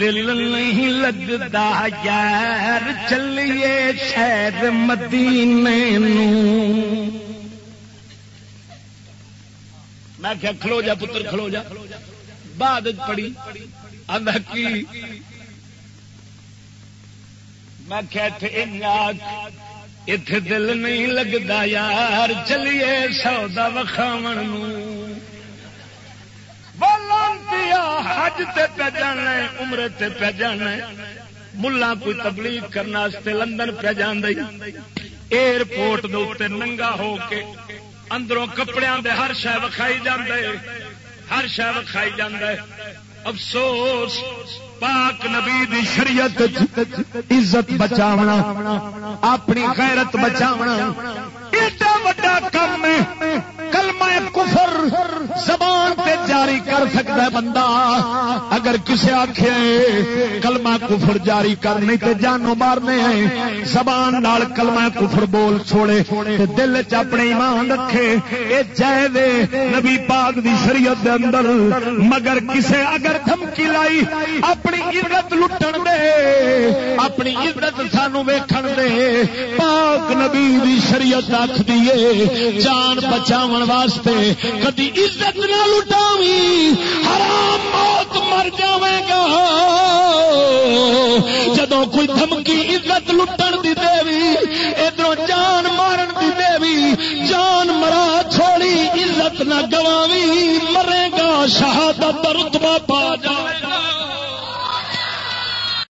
دل نہیں لگتا یار چلیے شہر مدینے میں کیا کھلو جا پتر کھلو جا۔ بعد پڑی آدھا کی؟ میں کیا اتے دل نہیں لگتا یار چلیے سودا وکھاو حج تے پہ جانا ہے، عمرے تے پہ جانا ہے۔ ملا کوئی تبلیغ کرنے لندن پہ جان ایئرپورٹ دے ننگا ہو کے اندروں کپڑے دے ہر شہ وکھائی جاندے۔ ہر شہ وکھائی جاندے۔ افسوس، پاک نبی دی شریعت عزت بچاونا، اپنی غیرت بچاونا۔ جاری کر سکتا ہے بندہ۔ اگر کسی آخے کلمہ کفر جاری کرنے تے جانو مارنے ہیں۔ زبان نال کلمہ کفر بول چھوڑے دل چ اپنے ایمان رکھے۔ اے دے نبی پاک دی شریعت دے اندر۔ مگر کسے اگر دھمکی لائی، اپنی عزت لٹن دے۔ اپنی عزت سانو ویکھن دے۔ پاک نبی دی شریعت آخ دیے جان بچاون واسطے کدی عزت نہ لٹاوی کوئی دھمکی، عزت لٹن دی دے ادھر جان مارن دی دے جان مرا چھوڑی، عزت نہ گواوی، مرے گا شہادت رتبہ پا جائے گا۔